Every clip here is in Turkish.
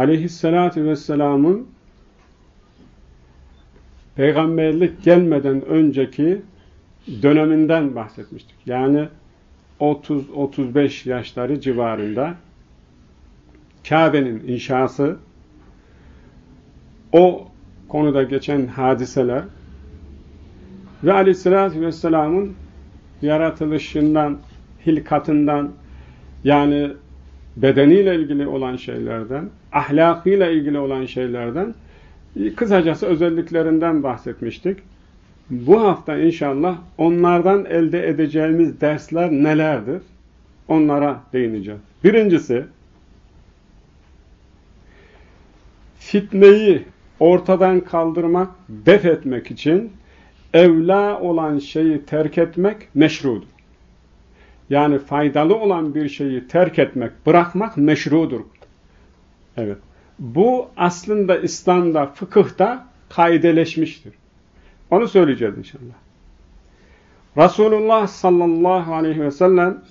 aleyhissalatü vesselamın peygamberlik gelmeden önceki döneminden bahsetmiştik. Yani 30-35 yaşları civarında Kabe'nin inşası o konuda geçen hadiseler ve aleyhissalatü vesselamın yaratılışından, hilkatından yani bedeniyle ilgili olan şeylerden, ahlakıyla ilgili olan şeylerden kısacası özelliklerinden bahsetmiştik. Bu hafta inşallah onlardan elde edeceğimiz dersler nelerdir? Onlara değineceğiz. Birincisi, fitneyi ortadan kaldırmak, def etmek için evla olan şeyi terk etmek meşrudur. Yani faydalı olan bir şeyi terk etmek, bırakmak meşrudur. Evet. Bu aslında İslam'da, fıkıhta kaideleşmiştir. Onu söyleyeceğiz inşallah. Resulullah sallallahu aleyhi ve sellem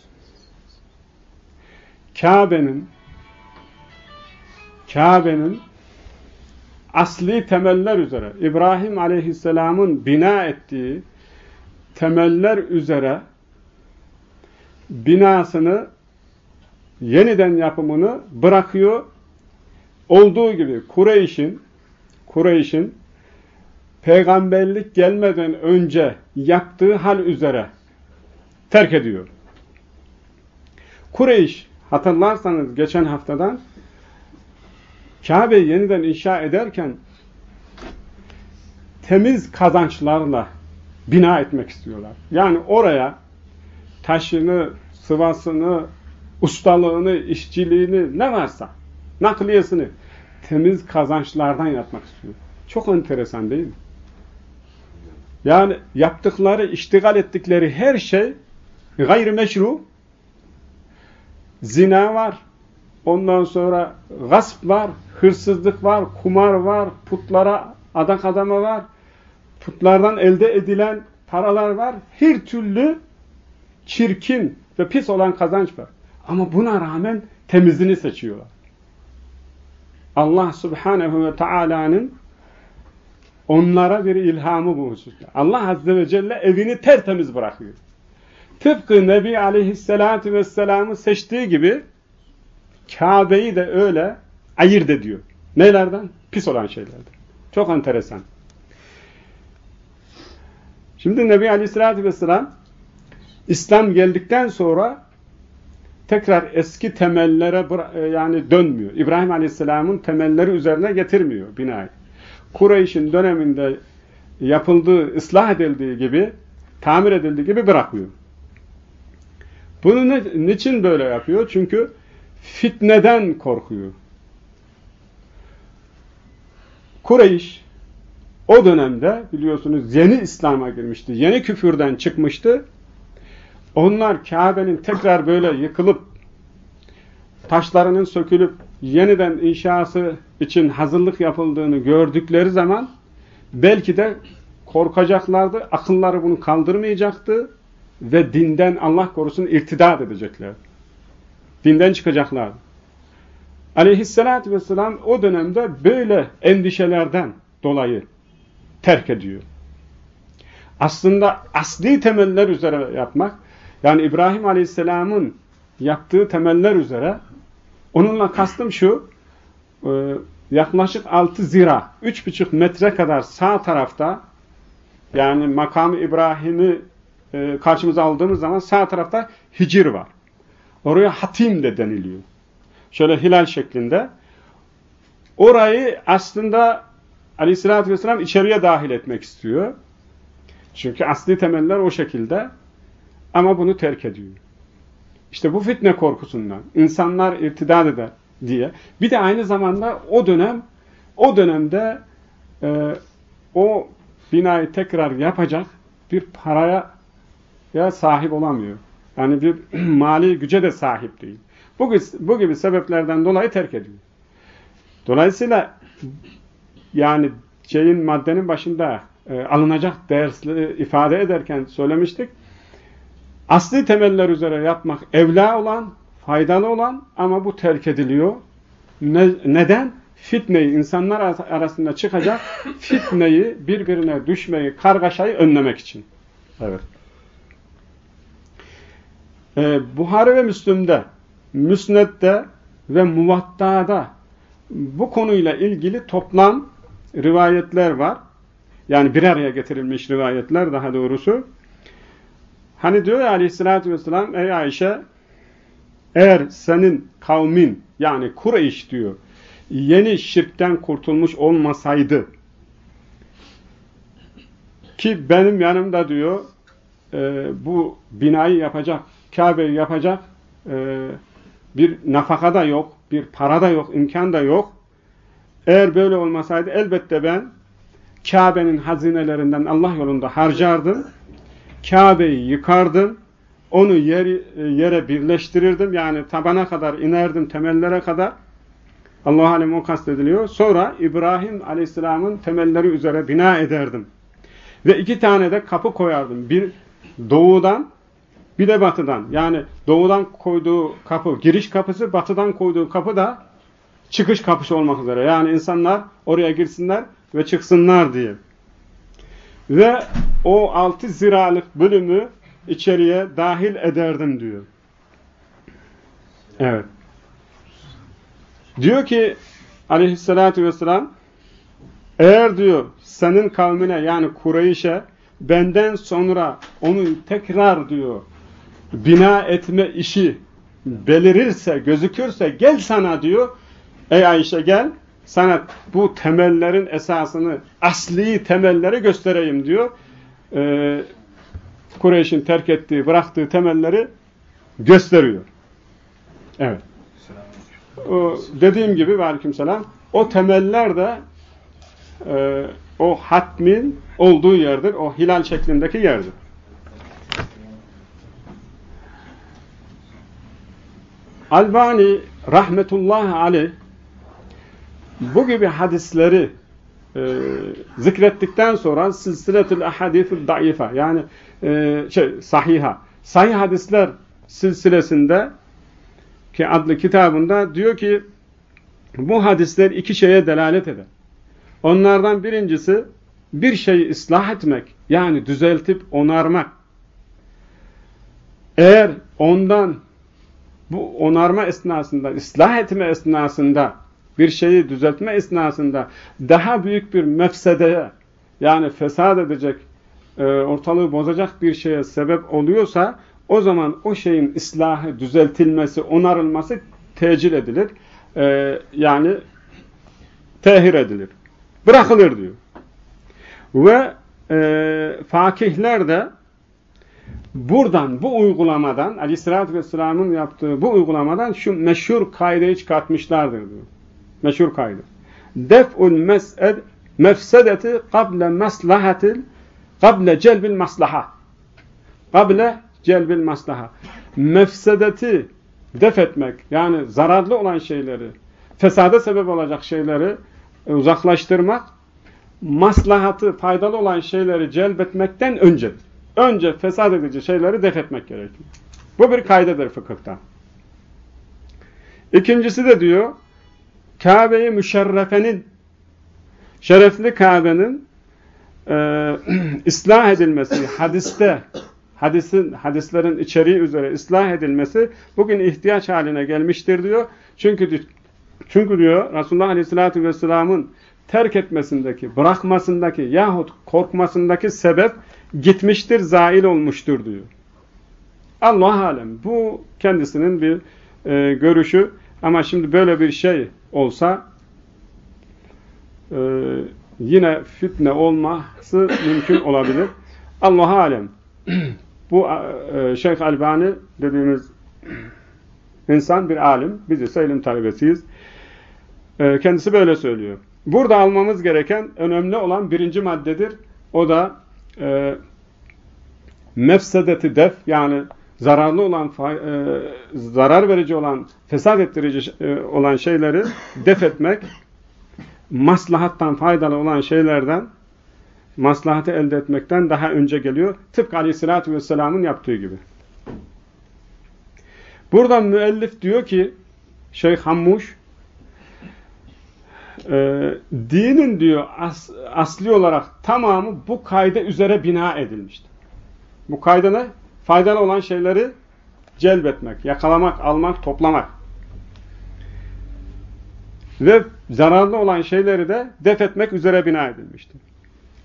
Kabe'nin Kabe'nin asli temeller üzere İbrahim aleyhisselamın bina ettiği temeller üzere binasını yeniden yapımını bırakıyor. Olduğu gibi Kureyş'in Kureyş'in peygamberlik gelmeden önce yaptığı hal üzere terk ediyor. Kureyş hatırlarsanız geçen haftadan Kabe'yi yeniden inşa ederken temiz kazançlarla bina etmek istiyorlar. Yani oraya taşını, sıvasını, ustalığını, işçiliğini ne varsa nakliyesini temiz kazançlardan yapmak istiyor. Çok enteresan değil mi? Yani yaptıkları, iştigal ettikleri her şey gayrimeşru. Zina var, ondan sonra gasp var, hırsızlık var, kumar var, putlara adak adama var, putlardan elde edilen paralar var. Her türlü çirkin ve pis olan kazanç var. Ama buna rağmen temizini seçiyorlar. Allah subhanehu ve Taala'nın onlara bir ilhamı bu hususta. Allah azze ve celle evini tertemiz bırakıyor. Tıpkı Nebi aleyhissalatü vesselam'ı seçtiği gibi Kabe'yi de öyle ayırt ediyor. Nelerden? Pis olan şeylerden. Çok enteresan. Şimdi Nebi Aleyhisselatü Vesselam İslam geldikten sonra tekrar eski temellere e, yani dönmüyor. İbrahim Aleyhisselam'ın temelleri üzerine getirmiyor binayı. Kureyş'in döneminde yapıldığı, ıslah edildiği gibi, tamir edildiği gibi bırakıyor. Bunu niçin böyle yapıyor? Çünkü fitneden korkuyor. Kureyş o dönemde biliyorsunuz yeni İslam'a girmişti. Yeni küfürden çıkmıştı. Onlar Kabe'nin tekrar böyle yıkılıp taşlarının sökülüp yeniden inşası için hazırlık yapıldığını gördükleri zaman belki de korkacaklardı. Akılları bunu kaldırmayacaktı ve dinden Allah korusun irtidat edecekler. Dinden çıkacaklardı. Aleyhisselatü vesselam o dönemde böyle endişelerden dolayı terk ediyor. Aslında asli temeller üzere yapmak, yani İbrahim Aleyhisselam'ın yaptığı temeller üzere, onunla kastım şu, e, yaklaşık 6 zira, 3,5 metre kadar sağ tarafta, yani makamı İbrahim'i e, karşımıza aldığımız zaman sağ tarafta hicir var. Oraya hatim de deniliyor şöyle hilal şeklinde. Orayı aslında aleyhissalatü vesselam içeriye dahil etmek istiyor. Çünkü asli temeller o şekilde. Ama bunu terk ediyor. İşte bu fitne korkusundan. insanlar irtidat eder diye. Bir de aynı zamanda o dönem o dönemde e, o binayı tekrar yapacak bir paraya ya sahip olamıyor. Yani bir mali güce de sahip değil. Bu, bu gibi sebeplerden dolayı terk ediyor. Dolayısıyla yani şeyin maddenin başında e, alınacak dersleri ifade ederken söylemiştik. Asli temeller üzere yapmak evla olan, faydalı olan ama bu terk ediliyor. Ne, neden? fitneyi, insanlar arasında çıkacak fitneyi, birbirine düşmeyi, kargaşayı önlemek için. Evet. Ee, Buhari ve Müslüm'de, Müsned'de ve Muvatta'da bu konuyla ilgili toplam rivayetler var. Yani bir araya getirilmiş rivayetler daha doğrusu. Hani diyor ya aleyhissalatü vesselam ey Ayşe eğer senin kavmin yani Kureyş diyor yeni şirkten kurtulmuş olmasaydı ki benim yanımda diyor e, bu binayı yapacak, Kabe'yi yapacak e, bir nafaka da yok, bir para da yok, imkan da yok. Eğer böyle olmasaydı elbette ben Kabe'nin hazinelerinden Allah yolunda harcardım. Kabe'yi yıkardım. Onu yer, yere birleştirirdim. Yani tabana kadar inerdim, temellere kadar. Allah alem o kastediliyor. Sonra İbrahim aleyhisselamın temelleri üzere bina ederdim. Ve iki tane de kapı koyardım. Bir doğudan bir de batıdan. Yani doğudan koyduğu kapı giriş kapısı, batıdan koyduğu kapı da çıkış kapısı olmak üzere. Yani insanlar oraya girsinler ve çıksınlar diye. Ve o altı ziralık bölümü içeriye dahil ederdim diyor. Evet. Diyor ki aleyhissalatü vesselam eğer diyor senin kavmine yani Kureyş'e benden sonra onu tekrar diyor bina etme işi belirirse, gözükürse gel sana diyor. Ey Ayşe gel sana bu temellerin esasını, asli temelleri göstereyim diyor. Ee, Kureyş'in terk ettiği, bıraktığı temelleri gösteriyor. Evet. O, dediğim gibi aleykümselam o temeller de e, o hatmin olduğu yerdir. O hilal şeklindeki yerdir. Albani rahmetullahi aleyh bu gibi hadisleri e, zikrettikten sonra silsiletül ahadithül daifa yani e, şey sahiha sahih hadisler silsilesinde ki adlı kitabında diyor ki bu hadisler iki şeye delalet eder. Onlardan birincisi bir şeyi ıslah etmek yani düzeltip onarmak. Eğer ondan bu onarma esnasında, ıslah etme esnasında, bir şeyi düzeltme esnasında daha büyük bir mefsedeye yani fesat edecek, e, ortalığı bozacak bir şeye sebep oluyorsa o zaman o şeyin ıslahı, düzeltilmesi, onarılması tecil edilir. E, yani tehir edilir. Bırakılır diyor. Ve e, fakihler de buradan, bu uygulamadan, aleyhissalatü vesselamın yaptığı bu uygulamadan şu meşhur kaideyi çıkartmışlardır diyor. Meşhur. Def'ul mes'ed mefsedeti kable maslahatil kable celbil maslaha. Kable celbil maslaha. Mefsedeti def etmek, yani zararlı olan şeyleri, fesada sebep olacak şeyleri uzaklaştırmak, maslahatı, faydalı olan şeyleri celbetmekten öncedir. Önce fesat edici şeyleri def etmek gerekiyor. Bu bir kaydedir fıkıhta. İkincisi de diyor, Kabe-i Müşerrefe'nin, şerefli Kabe'nin e, ıslah edilmesi, hadiste, hadisin, hadislerin içeriği üzere ıslah edilmesi bugün ihtiyaç haline gelmiştir diyor. Çünkü çünkü diyor Resulullah Aleyhisselatü Vesselam'ın terk etmesindeki, bırakmasındaki yahut korkmasındaki sebep gitmiştir, zail olmuştur diyor. Allah alem. Bu kendisinin bir e, görüşü. Ama şimdi böyle bir şey olsa e, yine fitne olması mümkün olabilir. Allah alem. Bu e, Şeyh Albani dediğimiz insan bir alim. Biz ise ilim talebesiyiz. E, kendisi böyle söylüyor. Burada almamız gereken önemli olan birinci maddedir. O da e, mefsedeti def yani zararlı olan, e, zarar verici olan, fesat ettirici e, olan şeyleri def etmek, maslahattan faydalı olan şeylerden maslahatı elde etmekten daha önce geliyor. Tıpkı aleyhissalatü vesselamın yaptığı gibi. Burada müellif diyor ki Şeyh Hammuş e, dinin diyor as, asli olarak tamamı bu kayda üzere bina edilmiştir. Bu kayda ne? Faydalı olan şeyleri celbetmek, yakalamak, almak, toplamak. Ve zararlı olan şeyleri de def etmek üzere bina edilmiştir.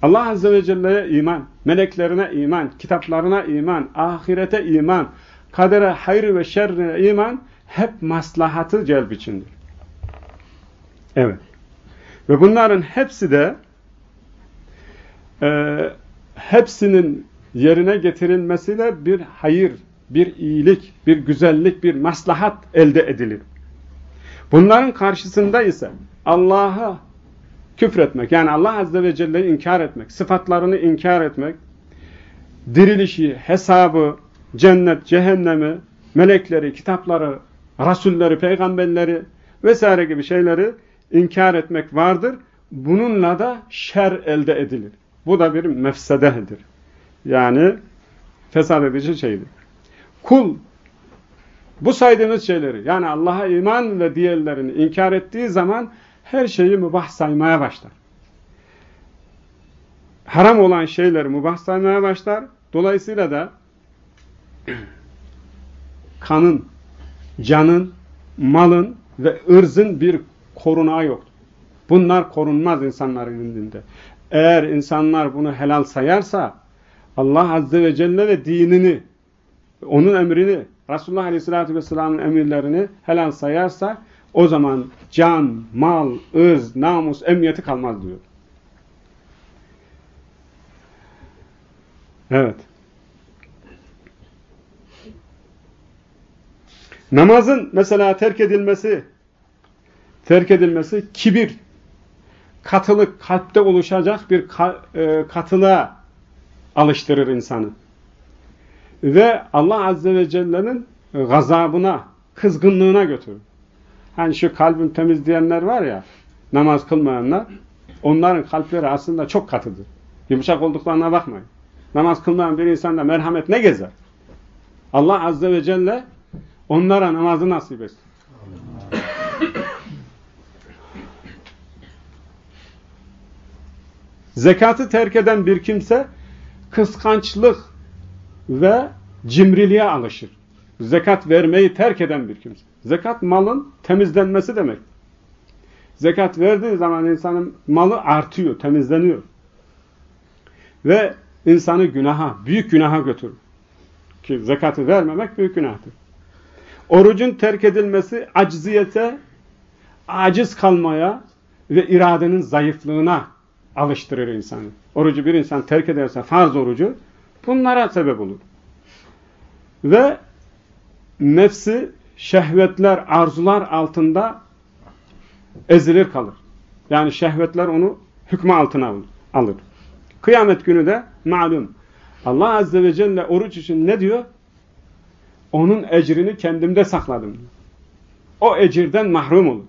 Allah Azze ve Celle'ye iman, meleklerine iman, kitaplarına iman, ahirete iman, kadere, hayır ve şerrine iman hep maslahatı celb içindir. Evet. Ve bunların hepsi de e, hepsinin yerine getirilmesiyle bir hayır, bir iyilik, bir güzellik, bir maslahat elde edilir. Bunların karşısında ise Allah'a küfretmek, yani Allah Azze ve Celle'yi inkar etmek, sıfatlarını inkar etmek, dirilişi, hesabı, cennet, cehennemi, melekleri, kitapları, rasulleri, peygamberleri vesaire gibi şeyleri inkar etmek vardır. Bununla da şer elde edilir. Bu da bir mefsededir. Yani fesat edici şeydir. Kul bu saydığımız şeyleri yani Allah'a iman ve diğerlerini inkar ettiği zaman her şeyi mübah saymaya başlar. Haram olan şeyleri mübah saymaya başlar. Dolayısıyla da kanın, canın, malın ve ırzın bir korunağı yoktur. Bunlar korunmaz insanların indinde. Eğer insanlar bunu helal sayarsa Allah Azze ve Celle ve dinini, onun emrini, Resulullah Aleyhisselatü Vesselam'ın emirlerini helal sayarsa o zaman can, mal, ırz, namus, emniyeti kalmaz diyor. Evet. Namazın mesela terk edilmesi terk edilmesi kibir, katılık, kalpte oluşacak bir e, katılığa alıştırır insanı. Ve Allah Azze ve Celle'nin gazabına, kızgınlığına götürür. Hani şu kalbim temiz diyenler var ya, namaz kılmayanlar, onların kalpleri aslında çok katıdır. Yumuşak olduklarına bakmayın. Namaz kılmayan bir insanda merhamet ne gezer? Allah Azze ve Celle onlara namazı nasip etsin. Zekatı terk eden bir kimse kıskançlık ve cimriliğe alışır. Zekat vermeyi terk eden bir kimse. Zekat malın temizlenmesi demek. Zekat verdiği zaman insanın malı artıyor, temizleniyor. Ve insanı günaha, büyük günaha götürür. Ki zekatı vermemek büyük günahtır. Orucun terk edilmesi acziyete, aciz kalmaya ve iradenin zayıflığına alıştırır insanı. Orucu bir insan terk ederse farz orucu bunlara sebep olur. Ve nefsi şehvetler, arzular altında ezilir kalır. Yani şehvetler onu hükmü altına alır. Kıyamet günü de malum. Allah Azze ve Celle oruç için ne diyor? Onun ecrini kendimde sakladım. O ecirden mahrum olur.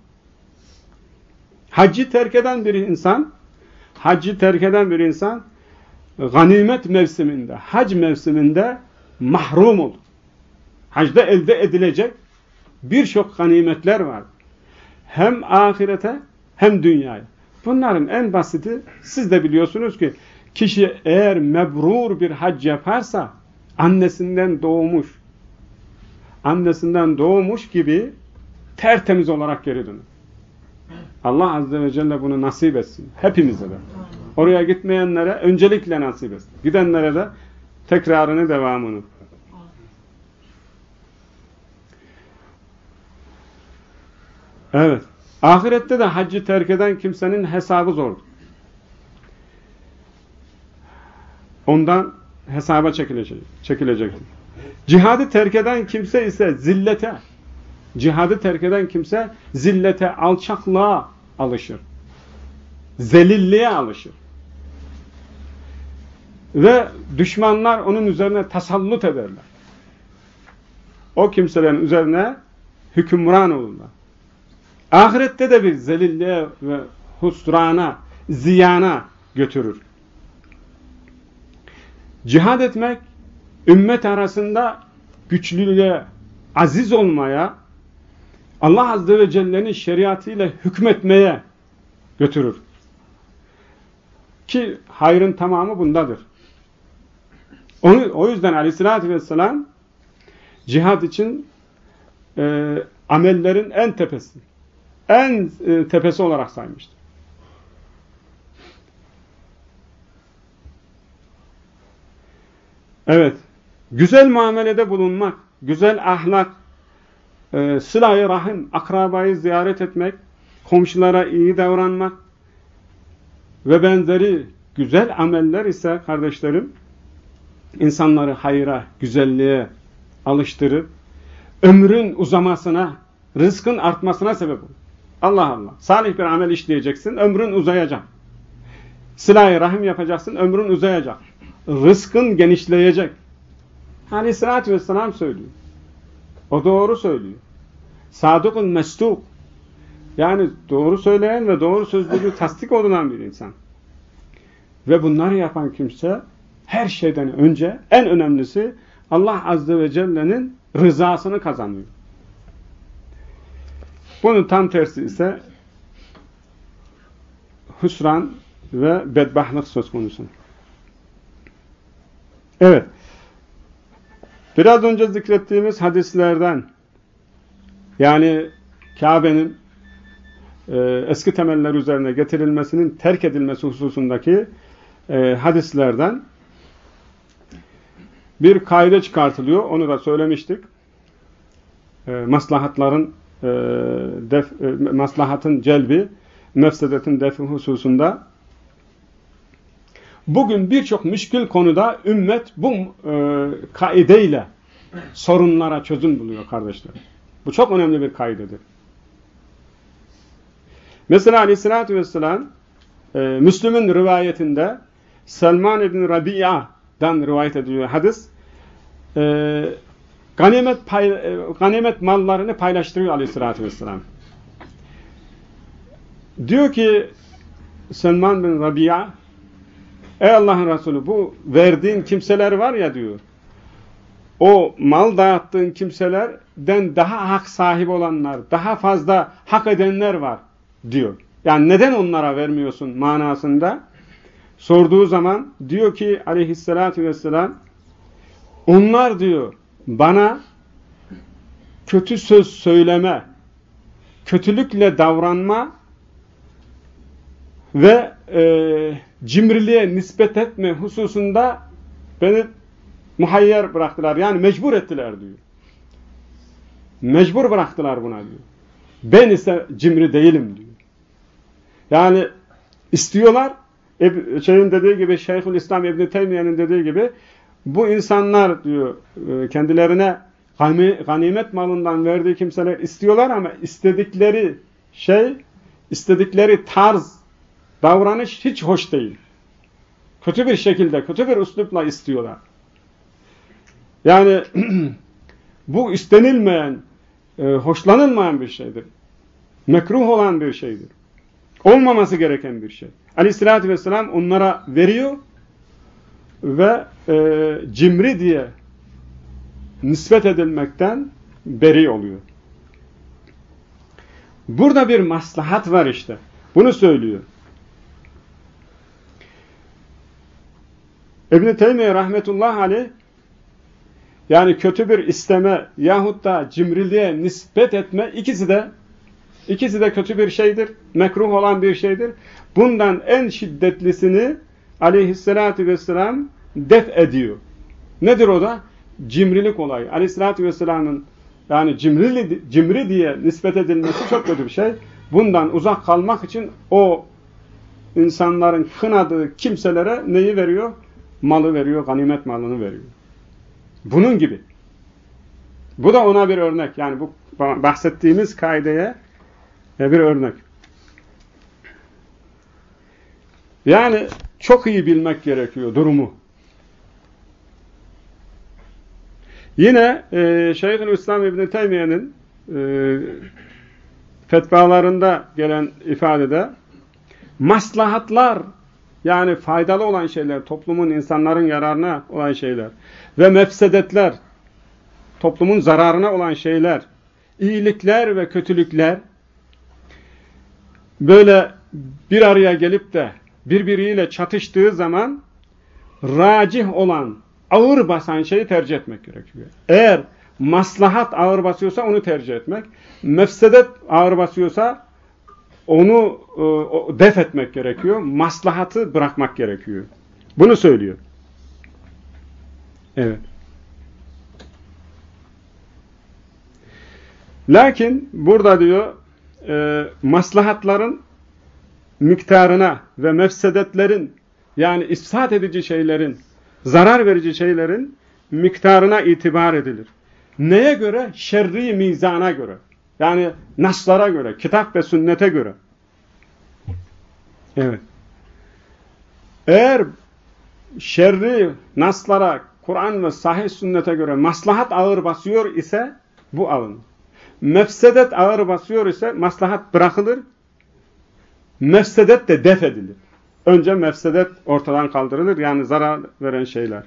Haccı terk eden bir insan haccı terk eden bir insan ganimet mevsiminde, hac mevsiminde mahrum olur. Hacda elde edilecek birçok ganimetler var. Hem ahirete hem dünyaya. Bunların en basiti siz de biliyorsunuz ki kişi eğer mebrur bir hac yaparsa annesinden doğmuş annesinden doğmuş gibi tertemiz olarak geri dönür. Allah Azze ve Celle bunu nasip etsin. Hepimize de. Oraya gitmeyenlere öncelikle nasip etsin. Gidenlere de tekrarını, devamını. Evet. Ahirette de haccı terk eden kimsenin hesabı zordur. Ondan hesaba çekilecek, çekilecektir. Cihadı terk eden kimse ise zillete, cihadı terk eden kimse zillete, alçaklığa alışır. Zelilliğe alışır. Ve düşmanlar onun üzerine tasallut ederler. O kimselerin üzerine hükümran olurlar. Ahirette de bir zelilliğe ve husrana, ziyana götürür. Cihad etmek, ümmet arasında güçlülüğe, aziz olmaya, Allah Azze ve Celle'nin şeriatıyla hükmetmeye götürür. Ki hayrın tamamı bundadır. Onu, o yüzden aleyhissalatü vesselam cihad için e, amellerin en tepesi, en e, tepesi olarak saymıştır. Evet, güzel muamelede bulunmak, güzel ahlak, e, sıla rahim, akrabayı ziyaret etmek, komşulara iyi davranmak ve benzeri güzel ameller ise kardeşlerim, insanları hayra, güzelliğe alıştırıp, ömrün uzamasına, rızkın artmasına sebep olur. Allah Allah. Salih bir amel işleyeceksin, ömrün uzayacak. Sıla-i rahim yapacaksın, ömrün uzayacak. Rızkın genişleyecek. Aleyhissalatü vesselam söylüyor. O doğru söylüyor. Sadıkul mestuk. Yani doğru söyleyen ve doğru sözlülüğü tasdik olunan bir insan. Ve bunları yapan kimse her şeyden önce en önemlisi Allah Azze ve Celle'nin rızasını kazanıyor. Bunun tam tersi ise husran ve bedbahtlık söz konusu. Evet. Biraz önce zikrettiğimiz hadislerden yani Kabe'nin e, eski temeller üzerine getirilmesinin terk edilmesi hususundaki e, hadislerden bir kaide çıkartılıyor. Onu da söylemiştik. E, maslahatların e, def, e, maslahatın celbi, mefsedetin defi hususunda bugün birçok müşkül konuda ümmet bu e, kaideyle sorunlara çözüm buluyor kardeşler. Bu çok önemli bir kaidedir. Mesela aleyhissalatü vesselam e, Müslüm'ün rivayetinde Selman ibn Rabi'a'dan rivayet ediyor hadis. E, ganimet, pay, e, ganimet mallarını paylaştırıyor aleyhissalatü vesselam. Diyor ki Selman bin Rabia Ey Allah'ın Resulü bu verdiğin kimseler var ya diyor. O mal dağıttığın kimselerden daha hak sahibi olanlar, daha fazla hak edenler var diyor. Yani neden onlara vermiyorsun manasında? Sorduğu zaman diyor ki aleyhissalatü vesselam onlar diyor bana kötü söz söyleme, kötülükle davranma ve e, cimriliğe nispet etme hususunda beni muhayyer bıraktılar. Yani mecbur ettiler diyor. Mecbur bıraktılar buna diyor. Ben ise cimri değilim diyor. Yani istiyorlar, şeyin dediği gibi Şeyhül İslam İbn Teymiye'nin dediği gibi bu insanlar diyor e, kendilerine ganimet malından verdiği kimseler istiyorlar ama istedikleri şey, istedikleri tarz, davranış hiç hoş değil. Kötü bir şekilde, kötü bir üslupla istiyorlar. Yani bu istenilmeyen, e, hoşlanılmayan bir şeydir. Mekruh olan bir şeydir. Olmaması gereken bir şey. Aleyhissalatü vesselam onlara veriyor ve e, cimri diye nispet edilmekten beri oluyor. Burada bir maslahat var işte. Bunu söylüyor. İbn-i Teymiye rahmetullah aleyh yani kötü bir isteme yahut da cimriliğe nispet etme ikisi de ikisi de kötü bir şeydir. Mekruh olan bir şeydir. Bundan en şiddetlisini aleyhissalatü vesselam def ediyor. Nedir o da? Cimrilik olayı. Aleyhissalatü vesselamın yani cimrili, cimri diye nispet edilmesi çok kötü bir şey. Bundan uzak kalmak için o insanların kınadığı kimselere neyi veriyor? Malı veriyor, ganimet malını veriyor. Bunun gibi. Bu da ona bir örnek. Yani bu bahsettiğimiz kaideye bir örnek. Yani çok iyi bilmek gerekiyor durumu. Yine e, Şeyhülislam İbn Teymiye'nin e, fetvalarında gelen ifadede maslahatlar yani faydalı olan şeyler, toplumun, insanların yararına olan şeyler. Ve mefsedetler, toplumun zararına olan şeyler, iyilikler ve kötülükler. Böyle bir araya gelip de birbiriyle çatıştığı zaman racih olan, ağır basan şeyi tercih etmek gerekiyor. Eğer maslahat ağır basıyorsa onu tercih etmek, mefsedet ağır basıyorsa onu e, def etmek gerekiyor, maslahatı bırakmak gerekiyor. Bunu söylüyor. Evet. Lakin burada diyor e, maslahatların miktarına ve mefsedetlerin yani ifsat edici şeylerin, zarar verici şeylerin miktarına itibar edilir. Neye göre? Şerri mizana göre. Yani naslara göre, kitap ve sünnete göre. Evet. Eğer şerri naslara, Kur'an ve sahih sünnete göre maslahat ağır basıyor ise bu alınır. Mefsedet ağır basıyor ise maslahat bırakılır. Mefsedet de def edilir. Önce mefsedet ortadan kaldırılır. Yani zarar veren şeyler.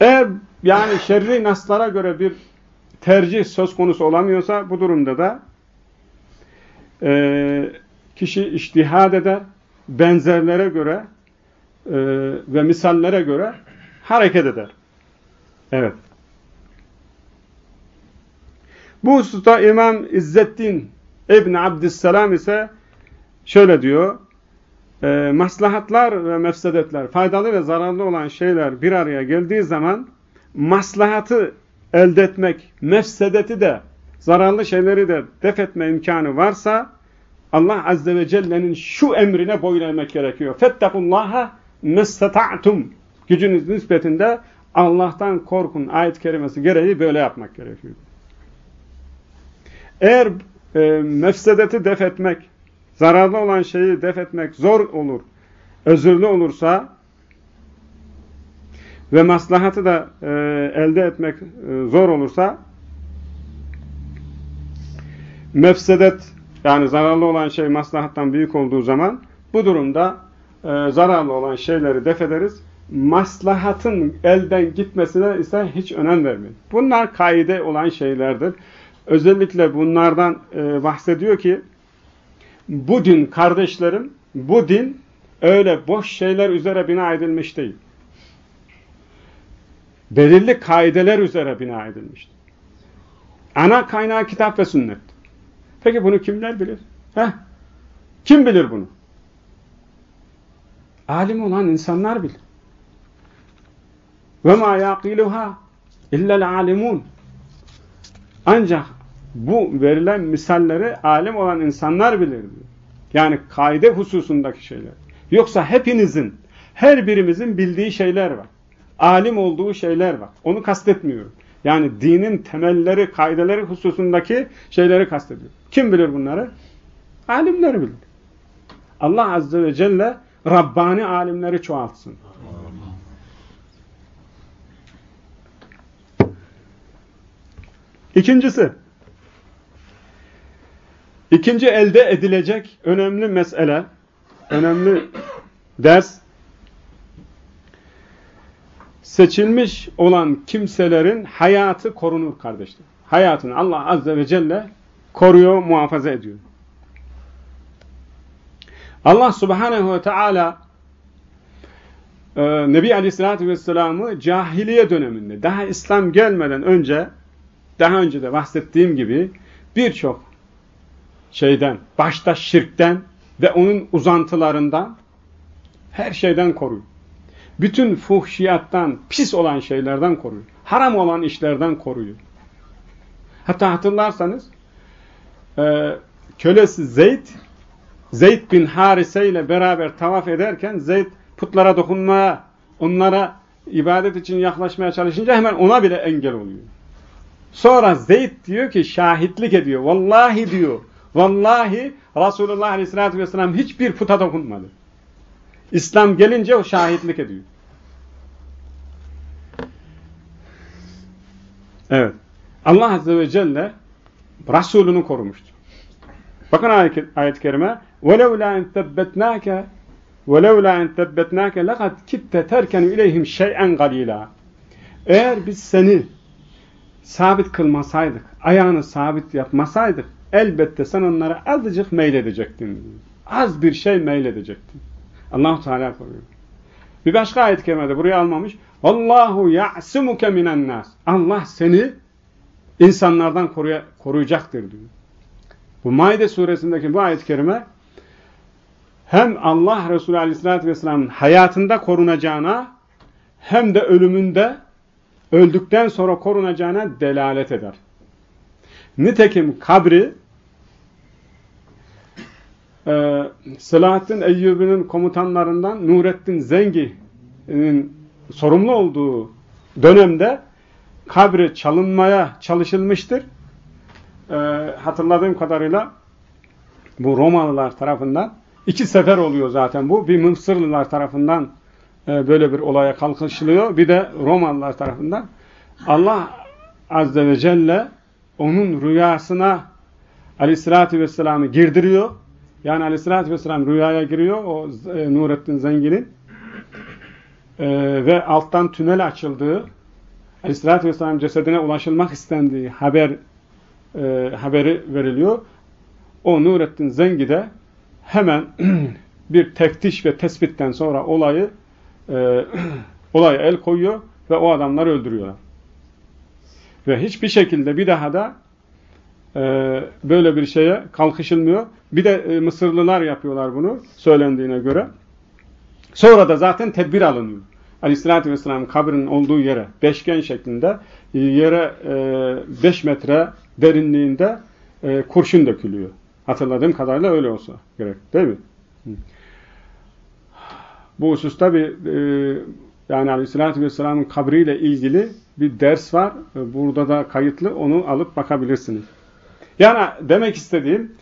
Eğer yani şerri naslara göre bir tercih söz konusu olamıyorsa bu durumda da e, kişi iştihad eder, benzerlere göre e, ve misallere göre hareket eder. Evet. Bu hususta İmam İzzettin İbn Abdüsselam ise şöyle diyor, e, maslahatlar ve mefsedetler, faydalı ve zararlı olan şeyler bir araya geldiği zaman maslahatı elde etmek, mefsedeti de, zararlı şeyleri de def etme imkanı varsa Allah Azze ve Celle'nin şu emrine boyun eğmek gerekiyor. فَاتَّقُوا اللّٰهَ Gücünüz nispetinde Allah'tan korkun ayet kerimesi gereği böyle yapmak gerekiyor. Eğer e, mefsedeti def etmek, zararlı olan şeyi def etmek zor olur, özürlü olursa ve maslahatı da e, elde etmek e, zor olursa mefsedet yani zararlı olan şey maslahattan büyük olduğu zaman bu durumda e, zararlı olan şeyleri def ederiz. Maslahatın elden gitmesine ise hiç önem vermeyin. Bunlar kaide olan şeylerdir. Özellikle bunlardan e, bahsediyor ki bu din kardeşlerim, bu din öyle boş şeyler üzere bina edilmiş değil. Belirli kaideler üzere bina edilmiştir. Ana kaynağı kitap ve sünnet. Peki bunu kimler bilir? Heh. Kim bilir bunu? Alim olan insanlar bilir. Ve ma yaqiluha illa'l alimun. Ancak bu verilen misalleri alim olan insanlar bilir. Yani kaide hususundaki şeyler. Yoksa hepinizin, her birimizin bildiği şeyler var. Alim olduğu şeyler var. Onu kastetmiyorum. Yani dinin temelleri, kaideleri hususundaki şeyleri kastediyor. Kim bilir bunları? Alimler bilir. Allah Azze ve Celle Rabbani alimleri çoğaltsın. İkincisi, ikinci elde edilecek önemli mesele, önemli ders, seçilmiş olan kimselerin hayatı korunur kardeşler. Hayatını Allah Azze ve Celle koruyor, muhafaza ediyor. Allah Subhanahu ve Teala e, Nebi Aleyhisselatü Vesselam'ı cahiliye döneminde, daha İslam gelmeden önce, daha önce de bahsettiğim gibi birçok şeyden, başta şirkten ve onun uzantılarından her şeyden koruyor. Bütün fuhşiyattan, pis olan şeylerden koruyor. Haram olan işlerden koruyor. Hatta hatırlarsanız e, kölesi Zeyd Zeyd bin Harise ile beraber tavaf ederken Zeyd putlara dokunmaya, onlara ibadet için yaklaşmaya çalışınca hemen ona bile engel oluyor. Sonra Zeyd diyor ki şahitlik ediyor. Vallahi diyor. Vallahi Resulullah Aleyhisselatü Vesselam hiçbir puta dokunmadı. İslam gelince o şahitlik ediyor. Evet. Allah Azze ve Celle Resulünü korumuştur. Bakın ayet-i ayet kerime وَلَوْلَا اَنْ تَبَّتْنَاكَ وَلَوْلَا اَنْ تَبَّتْنَاكَ لَقَدْ كِتَّ تَرْكَنُ اِلَيْهِمْ شَيْئًا قَلِيلًا Eğer biz seni sabit kılmasaydık, ayağını sabit yapmasaydık, elbette sen onlara azıcık meyledecektin. Az bir şey meyledecektin. Allah Teala koruyor. Bir başka ayet kerimede buraya almamış. Allahu ya'sumuke minen nas. Allah seni insanlardan koruya, koruyacaktır diyor. Bu Maide suresindeki bu ayet-i kerime hem Allah Resulü Aleyhisselatü Vesselam'ın hayatında korunacağına hem de ölümünde öldükten sonra korunacağına delalet eder. Nitekim kabri e, Selahattin Eyyubi'nin komutanlarından Nurettin Zengi'nin sorumlu olduğu dönemde kabri çalınmaya çalışılmıştır. E, hatırladığım kadarıyla bu Romalılar tarafından iki sefer oluyor zaten bu. Bir Mısırlılar tarafından e, böyle bir olaya kalkışılıyor. Bir de Romalılar tarafından. Allah Azze ve Celle onun rüyasına Aleyhisselatü Vesselam'ı girdiriyor. Yani Aleyhisselatü Vesselam rüyaya giriyor o e, Nurettin Zengin'in e, ve alttan tünel açıldığı Aleyhisselatü Vesselam cesedine ulaşılmak istendiği haber e, haberi veriliyor. O Nurettin Zengi de hemen bir teftiş ve tespitten sonra olayı e, olaya el koyuyor ve o adamları öldürüyorlar. Ve hiçbir şekilde bir daha da böyle bir şeye kalkışılmıyor. Bir de e, Mısırlılar yapıyorlar bunu söylendiğine göre. Sonra da zaten tedbir alınıyor. Aleyhissalatü Vesselam'ın kabrinin olduğu yere beşgen şeklinde e, yere 5 e, metre derinliğinde kurşun dökülüyor. Hatırladığım kadarıyla öyle olsa gerek değil mi? Bu hususta bir yani Aleyhisselatü Vesselam'ın kabriyle ilgili bir ders var. Burada da kayıtlı. Onu alıp bakabilirsiniz. Yani demek istediğim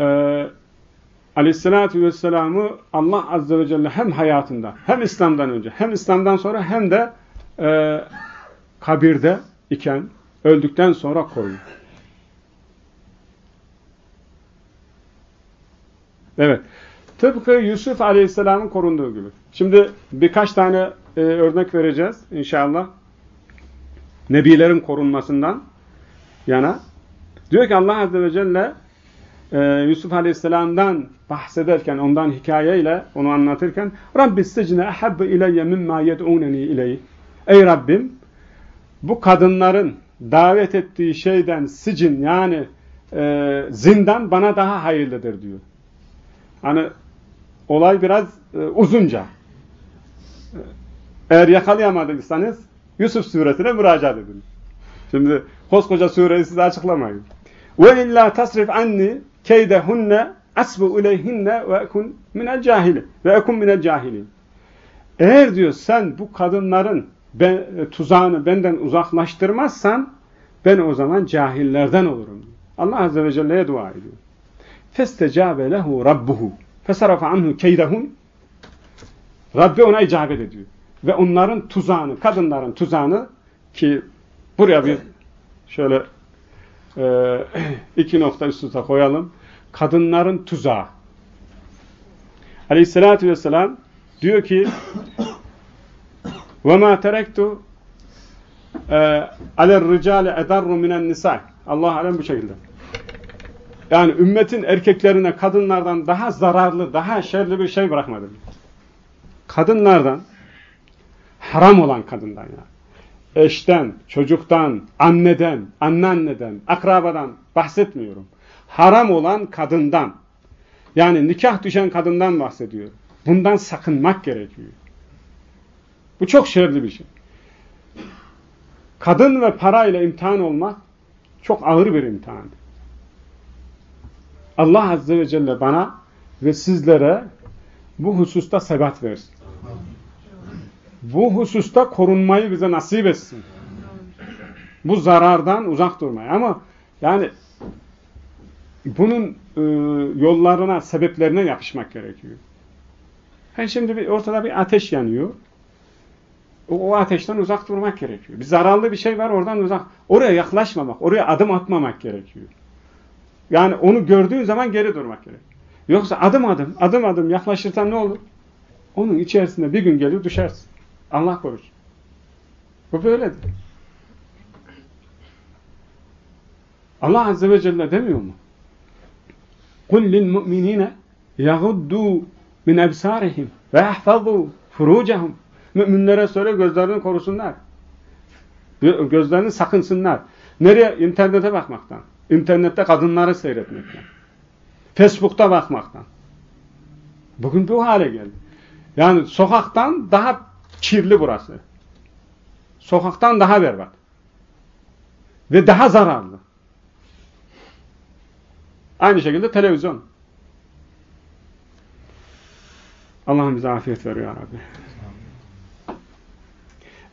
e, Aleyhisselatü Vesselam'ı Allah Azze ve Celle hem hayatında hem İslam'dan önce hem İslam'dan sonra hem de e, kabirde iken öldükten sonra koruyor. Evet. Tıpkı Yusuf Aleyhisselam'ın korunduğu gibi. Şimdi birkaç tane e, örnek vereceğiz inşallah. Nebilerin korunmasından yana. Diyor ki Allah Azze ve Celle e, Yusuf Aleyhisselam'dan bahsederken, ondan hikayeyle onu anlatırken Rabbi sicne ehabbe ileyye mimma yed'uneni ileyh. Ey Rabbim bu kadınların davet ettiği şeyden sicin yani e, zindan bana daha hayırlıdır diyor. Hani olay biraz e, uzunca. Eğer yakalayamadıysanız Yusuf suresine müracaat edin. Şimdi koskoca sureyi size açıklamayın. Ve illa tasrif anni keydehunne asbu ileyhinne ve ekun minel cahili ve ekun minel cahilin. Eğer diyor sen bu kadınların ben, e, tuzağını benden uzaklaştırmazsan ben o zaman cahillerden olurum. Allah Azze ve Celle'ye dua ediyor. Festecabe lehu rabbuhu fesarafa anhu keydehum Rabbi ona icabet ediyor. Ve onların tuzağını, kadınların tuzağını ki buraya bir şöyle e, iki nokta üst üste koyalım. Kadınların tuzağı. Aleyhissalatü vesselam diyor ki وَمَا تَرَكْتُ عَلَى الرِّجَالِ اَدَرُّ مِنَ النِّسَى Allah alem bu şekilde. Yani ümmetin erkeklerine kadınlardan daha zararlı, daha şerli bir şey bırakmadım. Kadınlardan, haram olan kadından yani. Eşten, çocuktan, anneden, anneanneden, akrabadan bahsetmiyorum. Haram olan kadından, yani nikah düşen kadından bahsediyor. Bundan sakınmak gerekiyor. Bu çok şerli bir şey. Kadın ve parayla imtihan olmak çok ağır bir imtihandır. Allah Azze ve Celle bana ve sizlere bu hususta sebat versin. Bu hususta korunmayı bize nasip etsin. Bu zarardan uzak durmayı. Ama yani bunun e, yollarına, sebeplerine yapışmak gerekiyor. Yani şimdi bir, ortada bir ateş yanıyor. O, o ateşten uzak durmak gerekiyor. Bir zararlı bir şey var oradan uzak. Oraya yaklaşmamak, oraya adım atmamak gerekiyor. Yani onu gördüğün zaman geri durmak gerek. Yoksa adım adım, adım adım yaklaşırsan ne olur? Onun içerisinde bir gün gelir düşersin. Allah korusun. Bu böyledir. Allah Azze ve Celle demiyor mu? قُلْ لِلْمُؤْمِنِينَ يَغُدُّوا مِنْ اَبْسَارِهِمْ وَيَحْفَظُوا فُرُوجَهُمْ Müminlere söyle gözlerini korusunlar. Gözlerini sakınsınlar. Nereye? İnternete bakmaktan. İnternette kadınları seyretmekten. Facebook'ta bakmaktan. Bugün bu hale geldi. Yani sokaktan daha kirli burası. Sokaktan daha berbat. Ve daha zararlı. Aynı şekilde televizyon. Allah'ım bize afiyet veriyor Rabbi.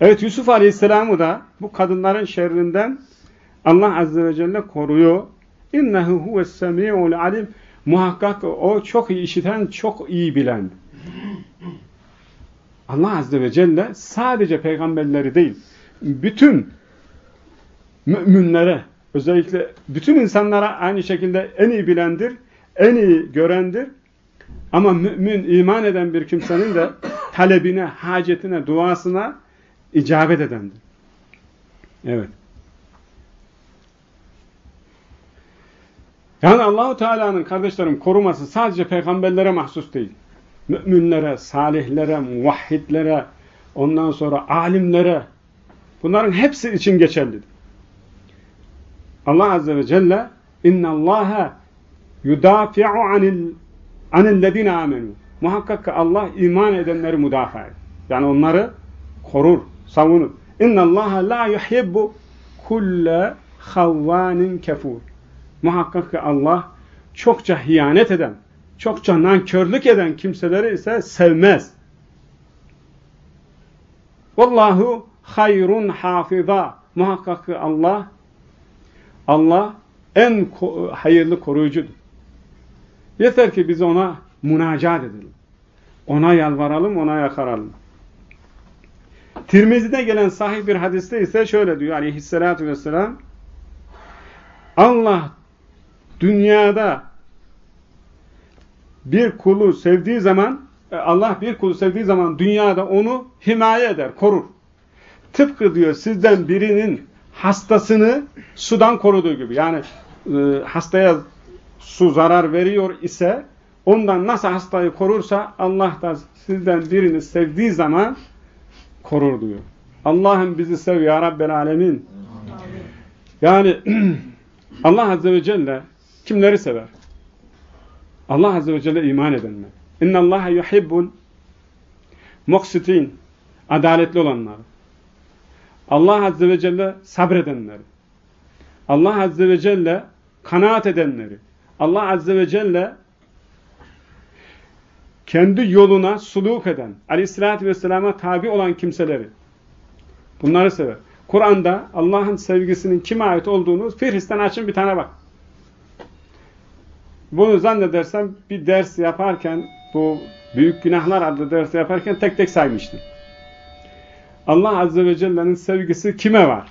Evet Yusuf Aleyhisselam'ı da bu kadınların şerrinden Allah Azze ve Celle koruyor. İnnehu huves semi'ul alim. Muhakkak o çok iyi işiten, çok iyi bilen. Allah Azze ve Celle sadece peygamberleri değil, bütün müminlere, özellikle bütün insanlara aynı şekilde en iyi bilendir, en iyi görendir. Ama mümin, iman eden bir kimsenin de talebine, hacetine, duasına icabet edendir. Evet. Yani Allahu Teala'nın kardeşlerim koruması sadece peygamberlere mahsus değil. Müminlere, salihlere, muvahhidlere, ondan sonra alimlere bunların hepsi için geçerlidir. Allah Azze ve Celle inna Allaha yudafi'u anil anillezine amenu. Muhakkak ki Allah iman edenleri müdafaa eder. Yani onları korur, savunur. İnna Allaha la yuhibbu kulle havvanin kefur. Muhakkak ki Allah çokça hiyanet eden, çokça nankörlük eden kimseleri ise sevmez. Vallahu hayrun hafiza. Muhakkak ki Allah Allah en hayırlı koruyucudur. Yeter ki biz ona münacat edelim. Ona yalvaralım, ona yakaralım. Tirmizi'de gelen sahih bir hadiste ise şöyle diyor aleyhissalatü vesselam Allah dünyada bir kulu sevdiği zaman e, Allah bir kulu sevdiği zaman dünyada onu himaye eder, korur. Tıpkı diyor sizden birinin hastasını sudan koruduğu gibi. Yani e, hastaya su zarar veriyor ise ondan nasıl hastayı korursa Allah da sizden birini sevdiği zaman korur diyor. Allah'ım bizi sev ya Rabbel Alemin. Yani Allah Azze ve Celle kimleri sever? Allah Azze ve Celle iman edenler. İnna Allah yuhibbul muksitin adaletli olanlar. Allah Azze ve Celle sabredenleri. Allah Azze ve Celle kanaat edenleri. Allah Azze ve Celle kendi yoluna suluk eden, aleyhissalatü vesselama tabi olan kimseleri. Bunları sever. Kur'an'da Allah'ın sevgisinin kime ait olduğunu Firhis'ten açın bir tane bak. Bunu zannedersem bir ders yaparken, bu Büyük Günahlar adlı ders yaparken tek tek saymıştım. Allah Azze ve Celle'nin sevgisi kime var?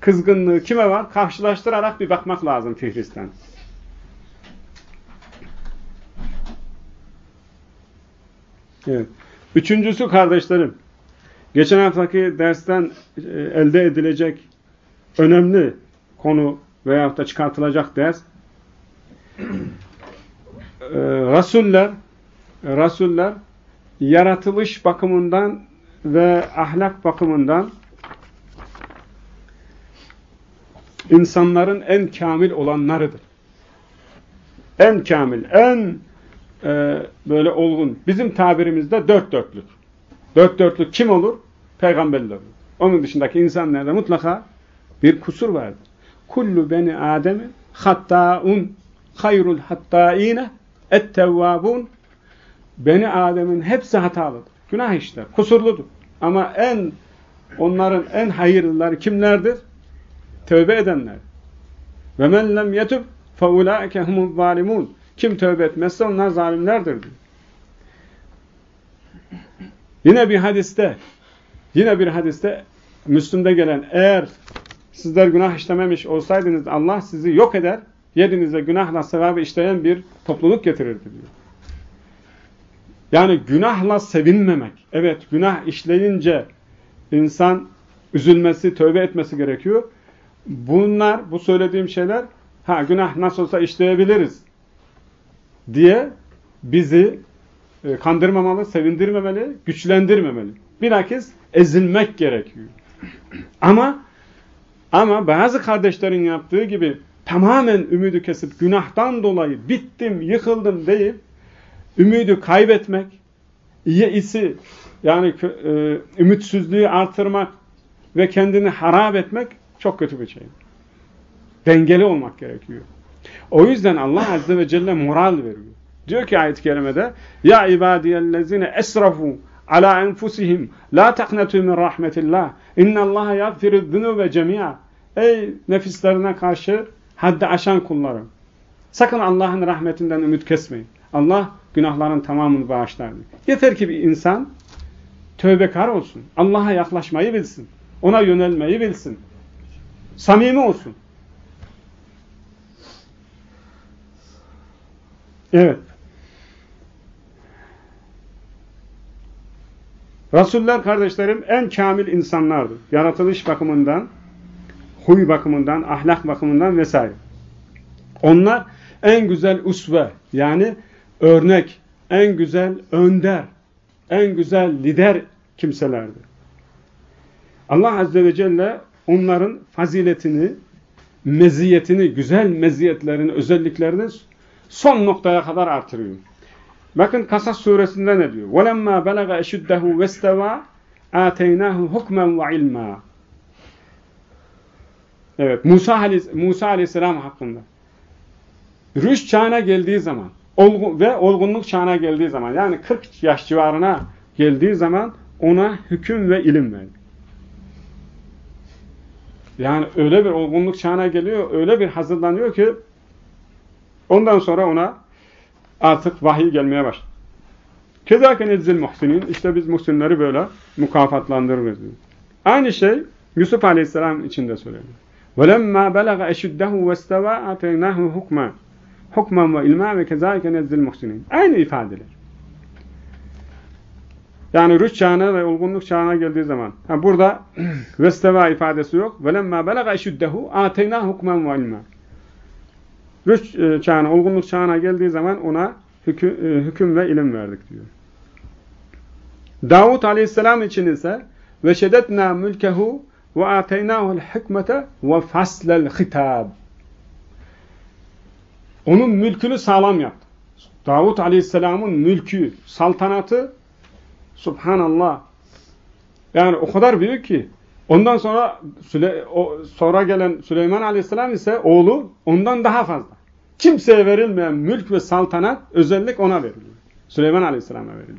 Kızgınlığı kime var? Karşılaştırarak bir bakmak lazım Fihris'ten. Evet. Üçüncüsü kardeşlerim. Geçen haftaki dersten e, elde edilecek önemli konu veyahut da çıkartılacak ders e, Rasuller Rasuller yaratılış bakımından ve ahlak bakımından insanların en kamil olanlarıdır. En kamil, en e, böyle olgun. Bizim tabirimizde dört dörtlük. Dört dörtlük kim olur? Peygamberler. Onun dışındaki insanlarda mutlaka bir kusur vardır. Kullu beni Adem'i hatta'un hayrul hatta'ine ettevvabun Beni Adem'in hepsi hatalıdır. Günah işler, kusurludur. Ama en onların en hayırlıları kimlerdir? Tövbe edenler. Ve men lem yetub fe ulaike humuz zalimun. Kim tövbe etmezse onlar zalimlerdir. Yine bir hadiste yine bir hadiste Müslüm'de gelen eğer sizler günah işlememiş olsaydınız Allah sizi yok eder yerinize günahla sevabı işleyen bir topluluk getirirdi diyor. Yani günahla sevinmemek. Evet günah işleyince insan üzülmesi, tövbe etmesi gerekiyor. Bunlar, bu söylediğim şeyler, ha günah nasıl olsa işleyebiliriz diye bizi e, kandırmamalı, sevindirmemeli, güçlendirmemeli. Bilakis ezilmek gerekiyor. Ama ama bazı kardeşlerin yaptığı gibi tamamen ümidi kesip günahtan dolayı bittim, yıkıldım deyip ümidi kaybetmek, iyisi yani e, ümitsizliği artırmak ve kendini harap etmek çok kötü bir şey. Dengeli olmak gerekiyor. O yüzden Allah Azze ve Celle moral veriyor. Diyor ki ayet-i kerimede Ya ibadiyellezine esrafu ala enfusihim la taknetu min rahmetillah innallaha yagfiru zunube cemi'a Ey nefislerine karşı haddi aşan kullarım. Sakın Allah'ın rahmetinden ümit kesmeyin. Allah günahların tamamını bağışlar. Yeter ki bir insan tövbekar olsun. Allah'a yaklaşmayı bilsin. Ona yönelmeyi bilsin. Samimi olsun. Evet. Resuller kardeşlerim en kamil insanlardır. Yaratılış bakımından, huy bakımından, ahlak bakımından vesaire. Onlar en güzel usve yani örnek, en güzel önder, en güzel lider kimselerdi. Allah Azze ve Celle onların faziletini, meziyetini, güzel meziyetlerini, özelliklerini son noktaya kadar artırıyor. Bakın Kasas suresinde ne diyor? وَلَمَّا بَلَغَ اَشُدَّهُ وَاسْتَوَى آتَيْنَاهُ حُكْمًا وَعِلْمًا Evet, Musa, Musa aleyhisselam hakkında. Rüş çağına geldiği zaman olgun, ve olgunluk çağına geldiği zaman yani 40 yaş civarına geldiği zaman ona hüküm ve ilim verdi. Yani öyle bir olgunluk çağına geliyor, öyle bir hazırlanıyor ki ondan sonra ona artık vahiy gelmeye başladı. Kezâke nezzil muhsinin. İşte biz muhsinleri böyle mukafatlandırırız. Aynı şey Yusuf Aleyhisselam için de söyleniyor. وَلَمَّا بَلَغَ اَشُدَّهُ وَاسْتَوَى اَتَيْنَاهُ حُكْمًا hukmen ve ilma ve kezalike nezzil muhsinin. Aynı ifadeler. Yani rüç çağına ve olgunluk çağına geldiği zaman. Ha burada vesteva ifadesi yok. Velemma belaga eşüddehu ateyna hukmen ve ilma. Rüç e, çağına, olgunluk çağına geldiği zaman ona hüküm, e, hüküm ve ilim verdik diyor. Davut aleyhisselam için ise ve şeddetna mülkehu ve ateynahu'l hikmete ve faslel hitab. Onun mülkünü sağlam yaptı. Davut Aleyhisselam'ın mülkü, saltanatı subhanallah yani o kadar büyük ki ondan sonra Süle o, sonra gelen Süleyman Aleyhisselam ise oğlu ondan daha fazla. Kimseye verilmeyen mülk ve saltanat özellik ona veriliyor. Süleyman Aleyhisselam'a veriliyor.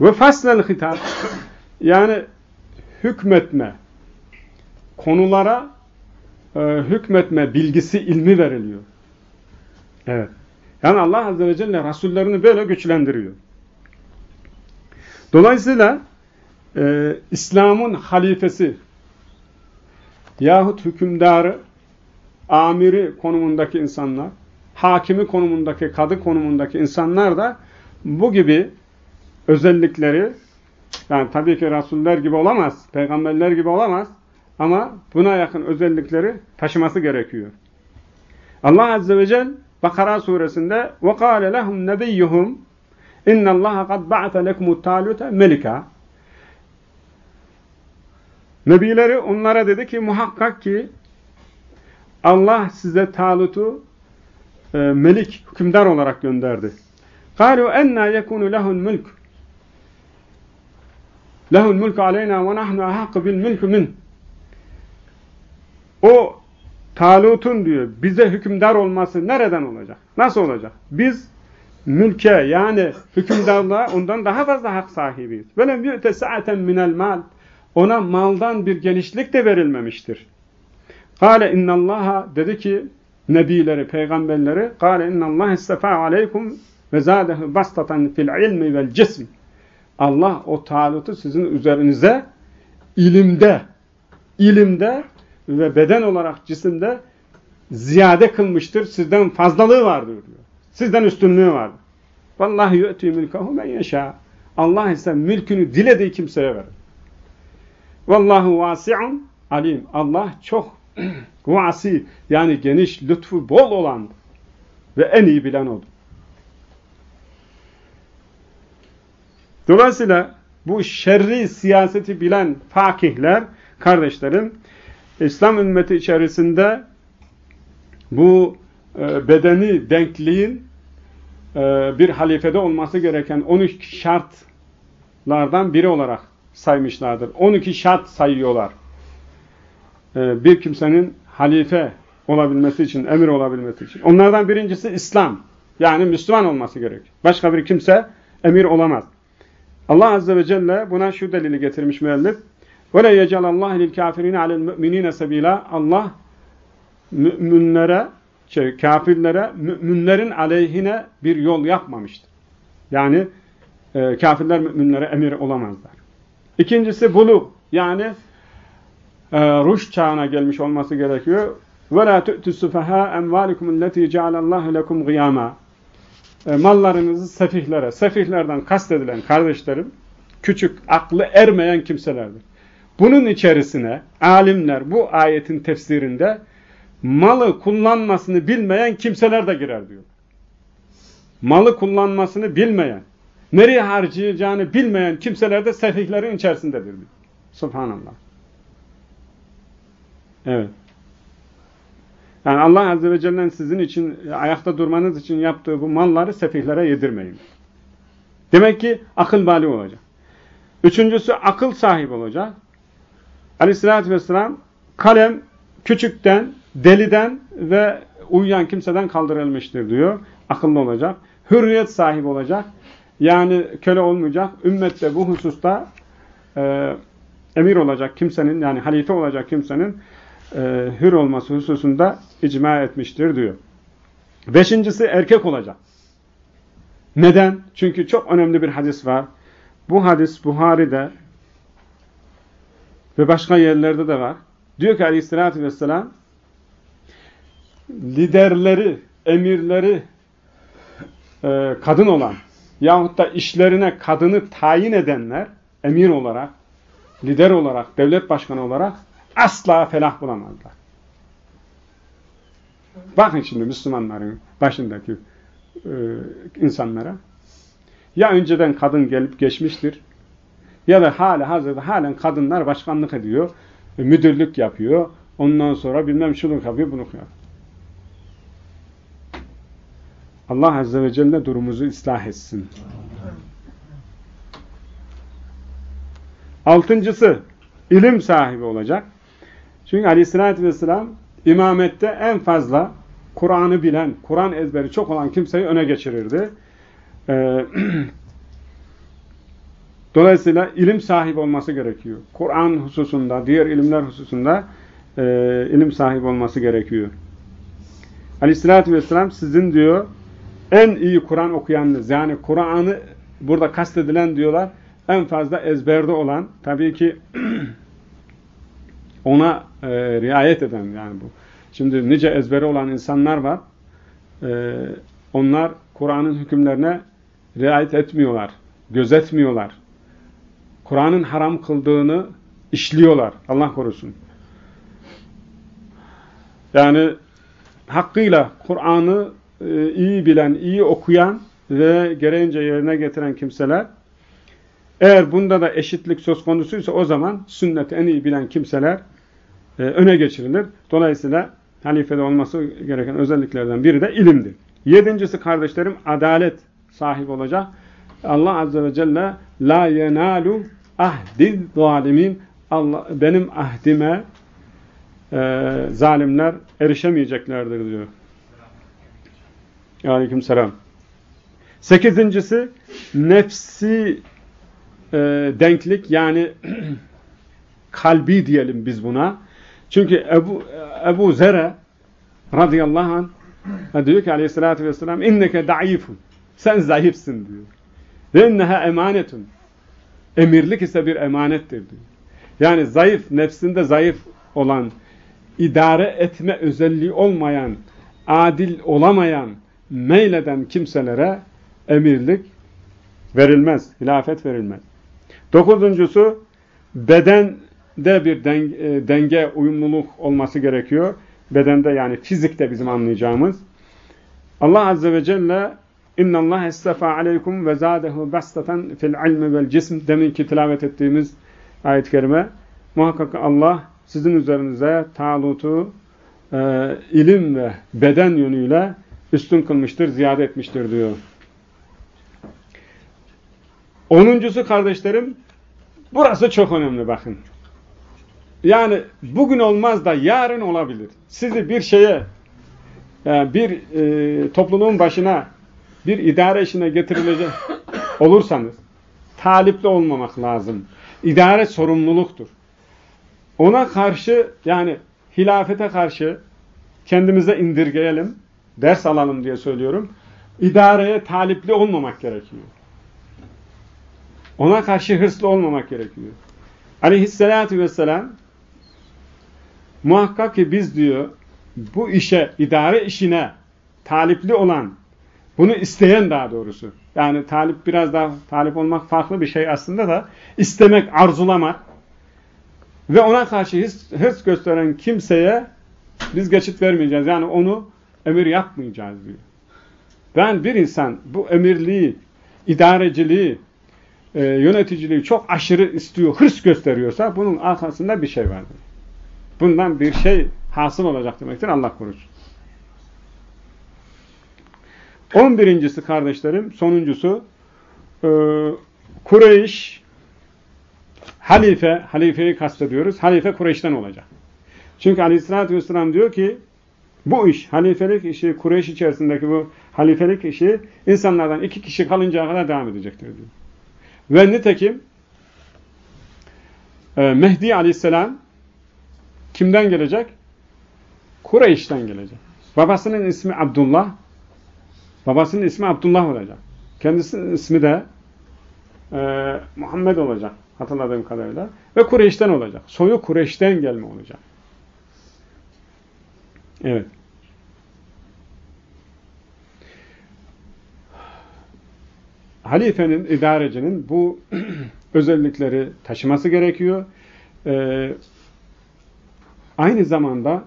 Ve faslel hitap yani hükmetme konulara e, hükmetme bilgisi, ilmi veriliyor. Evet. Yani Allah Azze ve Celle Resullerini böyle güçlendiriyor. Dolayısıyla e, İslam'ın halifesi yahut hükümdarı, amiri konumundaki insanlar, hakimi konumundaki, kadı konumundaki insanlar da bu gibi özellikleri yani tabii ki Resuller gibi olamaz, peygamberler gibi olamaz ama buna yakın özellikleri taşıması gerekiyor. Allah Azze ve Celle Bakara suresinde وَقَالَ لَهُمْ نَبِيُّهُمْ اِنَّ اللّٰهَ قَدْ بَعْتَ لَكُمُ التَّالُوتَ melika. Nebileri onlara dedi ki muhakkak ki Allah size Talut'u e, melik, hükümdar olarak gönderdi. قَالُوا اَنَّا يَكُونُ لَهُ الْمُلْكُ Lehul mulku aleyna ve nahnu ahakku bil mulku min. O Talut'un diyor bize hükümdar olması nereden olacak? Nasıl olacak? Biz mülke yani hükümdarlığa ondan daha fazla hak sahibiyiz. Velem yü'te sa'aten minel mal. Ona maldan bir genişlik de verilmemiştir. Kale innallaha dedi ki nebileri, peygamberleri kale innallaha istefa aleykum ve zâdehu bastatan fil ilmi vel cismi. Allah o Talut'u sizin üzerinize ilimde, ilimde ve beden olarak cisimde ziyade kılmıştır. Sizden fazlalığı vardır diyor. Sizden üstünlüğü vardır. Vallahi yu'tü mülkahu men yeşâ. Allah ise mülkünü dilediği kimseye verir. Vallahu vasi'un alim. Allah çok vasi yani geniş, lütfu bol olan. Ve en iyi bilen odur. Dolayısıyla bu şerri siyaseti bilen fakihler, kardeşlerim, İslam ümmeti içerisinde bu e, bedeni denkliğin e, bir halifede olması gereken 12 şartlardan biri olarak saymışlardır. 12 şart sayıyorlar. E, bir kimsenin halife olabilmesi için, emir olabilmesi için. Onlardan birincisi İslam. Yani Müslüman olması gerek. Başka bir kimse emir olamaz. Allah Azze ve Celle buna şu delili getirmiş müellif. وَلَا يَجَلَ اللّٰهِ لِلْكَافِرِينَ عَلَى الْمُؤْمِنِينَ سَب۪يلًا Allah müminlere, şey, kafirlere, müminlerin aleyhine bir yol yapmamıştır. Yani e, kafirler müminlere emir olamazlar. İkincisi bulu. Yani e, ruş çağına gelmiş olması gerekiyor. وَلَا تُؤْتُ السُّفَهَا اَمْوَالِكُمُ الَّتِي جَعَلَ اللّٰهُ لَكُمْ غِيَامًا e, mallarınızı sefihlere, sefihlerden kastedilen kardeşlerim, küçük, aklı ermeyen kimselerdir. Bunun içerisine alimler bu ayetin tefsirinde malı kullanmasını bilmeyen kimseler de girer diyor. Malı kullanmasını bilmeyen, nereye harcayacağını bilmeyen kimseler de sefihlerin içerisindedir diyor. Subhanallah. Evet. Yani Allah Azze ve Celle'nin sizin için, ayakta durmanız için yaptığı bu malları sefihlere yedirmeyin. Demek ki akıl bali olacak. Üçüncüsü akıl sahibi olacak. Aleyhissalatü vesselam kalem küçükten, deliden ve uyuyan kimseden kaldırılmıştır diyor. Akıllı olacak. Hürriyet sahibi olacak. Yani köle olmayacak. Ümmette bu hususta e, emir olacak kimsenin yani halife olacak kimsenin e, hür olması hususunda icma etmiştir diyor. Beşincisi erkek olacak. Neden? Çünkü çok önemli bir hadis var. Bu hadis Buhari'de ve başka yerlerde de var. Diyor ki aleyhissalatü vesselam liderleri, emirleri e, kadın olan yahut da işlerine kadını tayin edenler emir olarak, lider olarak, devlet başkanı olarak asla felah bulamazlar. Bakın şimdi Müslümanların başındaki e, insanlara. Ya önceden kadın gelip geçmiştir ya da hala hazırda halen kadınlar başkanlık ediyor, e, müdürlük yapıyor, ondan sonra bilmem şunu yapıyor, bunu yapıyor. Allah Azze ve Celle durumuzu ıslah etsin. Altıncısı, ilim sahibi olacak. Çünkü aleyhissalatü vesselam imamette en fazla Kur'an'ı bilen, Kur'an ezberi çok olan kimseyi öne geçirirdi. Ee, Dolayısıyla ilim sahibi olması gerekiyor. Kur'an hususunda, diğer ilimler hususunda e, ilim sahibi olması gerekiyor. Aleyhissalatü vesselam sizin diyor en iyi Kur'an okuyanınız. Yani Kur'an'ı burada kastedilen diyorlar en fazla ezberde olan tabii ki ona e, riayet eden yani bu. Şimdi nice ezberi olan insanlar var. E, onlar Kur'an'ın hükümlerine riayet etmiyorlar. Gözetmiyorlar. Kur'an'ın haram kıldığını işliyorlar. Allah korusun. Yani hakkıyla Kur'an'ı e, iyi bilen, iyi okuyan ve gereğince yerine getiren kimseler eğer bunda da eşitlik söz konusuysa o zaman sünneti en iyi bilen kimseler e, öne geçirilir. Dolayısıyla halifede olması gereken özelliklerden biri de ilimdir. Yedincisi kardeşlerim adalet sahibi olacak. Allah Azze ve Celle la yenalu ahdi zalimin Allah, benim ahdime e, zalimler erişemeyeceklerdir diyor. Aleyküm selam. Sekizincisi nefsi e, denklik yani kalbi diyelim biz buna. Çünkü Ebu, Ebu Zere radıyallahu anh diyor ki aleyhissalatü vesselam inneke da'ifun sen zayıfsın diyor. Ve inneha emanetun emirlik ise bir emanettir diyor. Yani zayıf, nefsinde zayıf olan, idare etme özelliği olmayan, adil olamayan, meyleden kimselere emirlik verilmez, hilafet verilmez. Dokuzuncusu, bedende bir denge, e, denge, uyumluluk olması gerekiyor. Bedende yani fizikte bizim anlayacağımız. Allah Azze ve Celle اِنَّ اللّٰهَ اسْتَفَى عَلَيْكُمْ وَزَادَهُ بَسْتَةً فِي الْعِلْمِ وَالْجِسْمِ Deminki tilavet ettiğimiz ayet-i kerime. Muhakkak Allah sizin üzerinize Talut'u e, ilim ve beden yönüyle üstün kılmıştır, ziyade etmiştir diyor. Onuncusu kardeşlerim, burası çok önemli bakın. Yani bugün olmaz da yarın olabilir. Sizi bir şeye, yani bir e, topluluğun başına, bir idare işine getirilecek olursanız, talipli olmamak lazım. İdare sorumluluktur. Ona karşı, yani hilafete karşı kendimize indirgeyelim, ders alalım diye söylüyorum. İdareye talipli olmamak gerekiyor. Ona karşı hırslı olmamak gerekiyor. Aleyhisselatü vesselam muhakkak ki biz diyor bu işe, idare işine talipli olan, bunu isteyen daha doğrusu. Yani talip biraz daha talip olmak farklı bir şey aslında da istemek, arzulamak ve ona karşı hırs, hırs gösteren kimseye biz geçit vermeyeceğiz. Yani onu emir yapmayacağız diyor. Ben bir insan bu emirliği, idareciliği, e, yöneticiliği çok aşırı istiyor, hırs gösteriyorsa bunun arkasında bir şey vardır. Bundan bir şey hasıl olacak demektir. Allah korusun. On birincisi kardeşlerim, sonuncusu e, Kureyş halife, halifeyi kastediyoruz. Halife Kureyş'ten olacak. Çünkü aleyhissalatü vesselam diyor ki bu iş, halifelik işi, Kureyş içerisindeki bu halifelik işi insanlardan iki kişi kalıncaya kadar devam edecektir diyor. Ve nitekim e, Mehdi aleyhisselam kimden gelecek? Kureyş'ten gelecek. Babasının ismi Abdullah. Babasının ismi Abdullah olacak. Kendisinin ismi de e, Muhammed olacak. Hatırladığım kadarıyla. Ve Kureyş'ten olacak. Soyu Kureyş'ten gelme olacak. Evet. halifenin, idarecinin bu özellikleri taşıması gerekiyor. Ee, aynı zamanda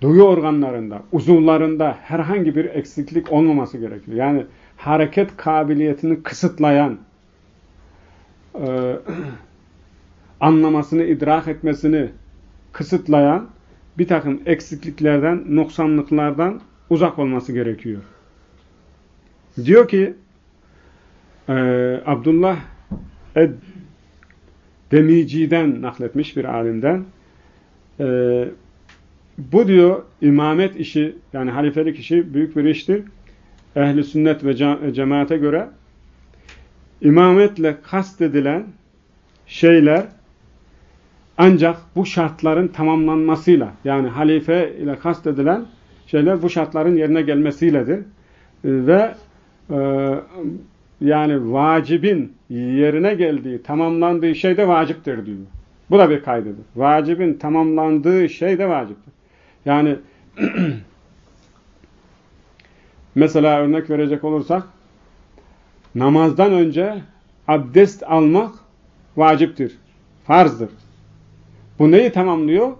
duyu organlarında, uzuvlarında herhangi bir eksiklik olmaması gerekiyor. Yani hareket kabiliyetini kısıtlayan, e, anlamasını, idrak etmesini kısıtlayan bir takım eksikliklerden, noksanlıklardan uzak olması gerekiyor. Diyor ki, ee, Abdullah Ed Demici'den nakletmiş bir alimden. Ee, bu diyor imamet işi yani halifelik işi büyük bir iştir. Ehli sünnet ve cemaate göre imametle kastedilen şeyler ancak bu şartların tamamlanmasıyla yani halife ile kastedilen şeyler bu şartların yerine gelmesiyledir. Ve e, yani vacibin yerine geldiği, tamamlandığı şey de vaciptir diyor. Bu da bir kaydıdır. Vacibin tamamlandığı şey de vaciptir. Yani mesela örnek verecek olursak namazdan önce abdest almak vaciptir. Farzdır. Bu neyi tamamlıyor?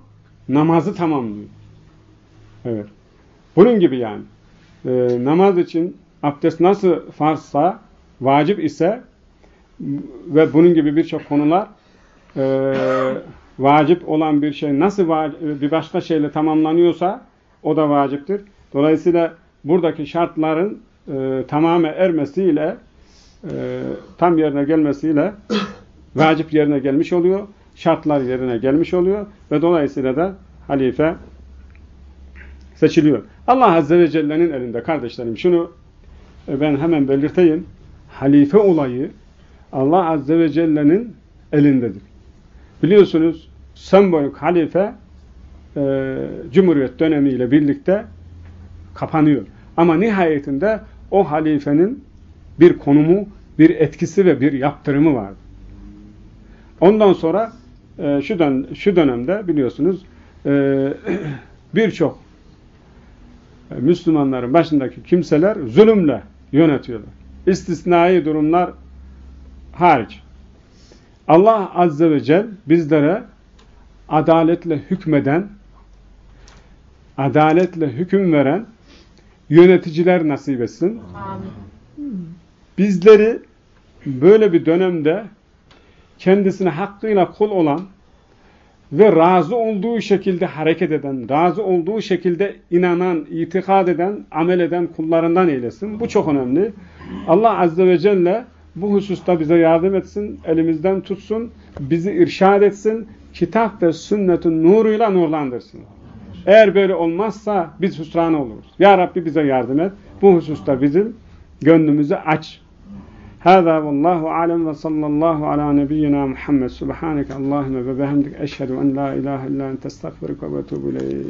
Namazı tamamlıyor. Evet. Bunun gibi yani. Ee, namaz için abdest nasıl farzsa vacip ise ve bunun gibi birçok konular e, vacip olan bir şey nasıl bir başka şeyle tamamlanıyorsa o da vaciptir. Dolayısıyla buradaki şartların e, tamamı ermesiyle e, tam yerine gelmesiyle vacip yerine gelmiş oluyor. Şartlar yerine gelmiş oluyor ve dolayısıyla da halife seçiliyor. Allah Azze ve Celle'nin elinde kardeşlerim şunu e, ben hemen belirteyim halife olayı Allah Azze ve Celle'nin elindedir. Biliyorsunuz sembolik halife e, Cumhuriyet dönemiyle birlikte kapanıyor. Ama nihayetinde o halifenin bir konumu, bir etkisi ve bir yaptırımı var. Ondan sonra e, şu, dön şu dönemde biliyorsunuz e, birçok Müslümanların başındaki kimseler zulümle yönetiyorlar istisnai durumlar hariç. Allah Azze ve Celle bizlere adaletle hükmeden, adaletle hüküm veren, yöneticiler nasip etsin. Amin. Bizleri böyle bir dönemde kendisine hakkıyla kul olan ve razı olduğu şekilde hareket eden, razı olduğu şekilde inanan, itikad eden, amel eden kullarından eylesin. Bu çok önemli. Allah Azze ve Celle bu hususta bize yardım etsin, elimizden tutsun, bizi irşad etsin, kitap ve sünnetin nuruyla nurlandırsın. Eğer böyle olmazsa biz hüsrana oluruz. Ya Rabbi bize yardım et. Bu hususta bizim gönlümüzü aç. Hâzâ vallâhu alem ve sallallahu ala nebiyyina Muhammed. Subhaneke Allahümme ve behemdik. Eşhedü en la ilahe illa ente estağfirüke ve etûbü.